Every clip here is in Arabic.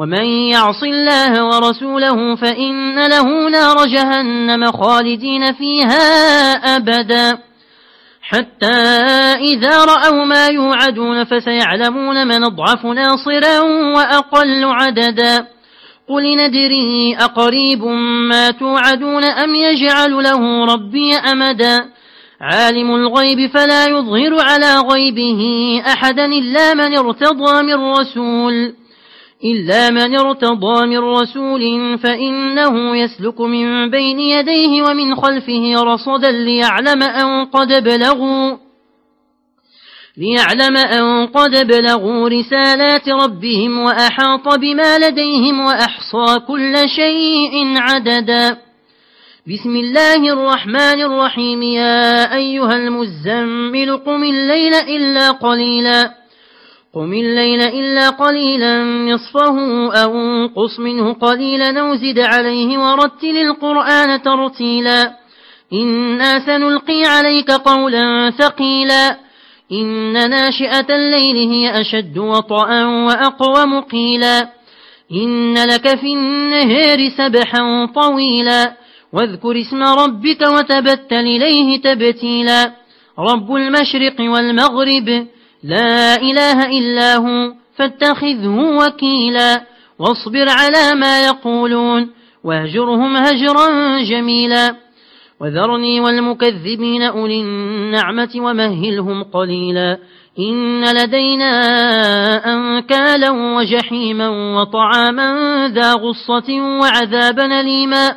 ومن يعص الله ورسوله فإن له نار جهنم خالدين فيها أبدا حتى إذا رأوا ما يوعدون فسيعلمون من اضعف ناصرا وأقل عددا قل ندري أقريب ما توعدون أم يجعل له ربي أمدا عالم الغيب فلا يظهر على غيبه أحدا إلا من ارتضى من رسول إلا من ارتضى من رسول فإنه يسلك من بين يديه ومن خلفه رصدا ليعلم أن قد بلغوا ليعلم أن قد بلغوا رسالات ربهم وأحاط بما لديهم وأحصى كل شيء عددا. بسم الله الرحمن الرحيم يا أيها المزمل قم الليل إلا قليلا. قم الليل إلا قليلا نصفه أو انقص منه قليلا نوزد عليه ورتل القرآن ترتيلا إنا سنلقي عليك قولا ثقيلا إن ناشئة الليل هي أشد وطأا وأقوم قيلا إن لك في النهار سبحا طويلا واذكر اسم ربك وتبتل إليه تبتيلا رب المشرق والمغرب لا إله إلا هو فاتخذه وكيلا. واصبر على ما يقولون واهجرهم هجرا جميلا. وذرني والمكذبين أولي النعمة ومهلهم قليلا. إن لدينا أنكالا وجحيما وطعاما ذا غصة وعذابا ليما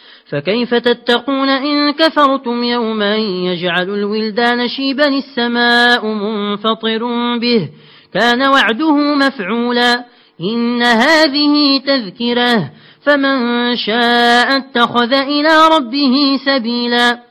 فكيف تتقون إن كفرتم يوما يجعل الولدان شيبا السماء منفطر به كان وعده مفعولا إن هذه تذكرة فمن شاء اتخذ إلى ربه سبيلا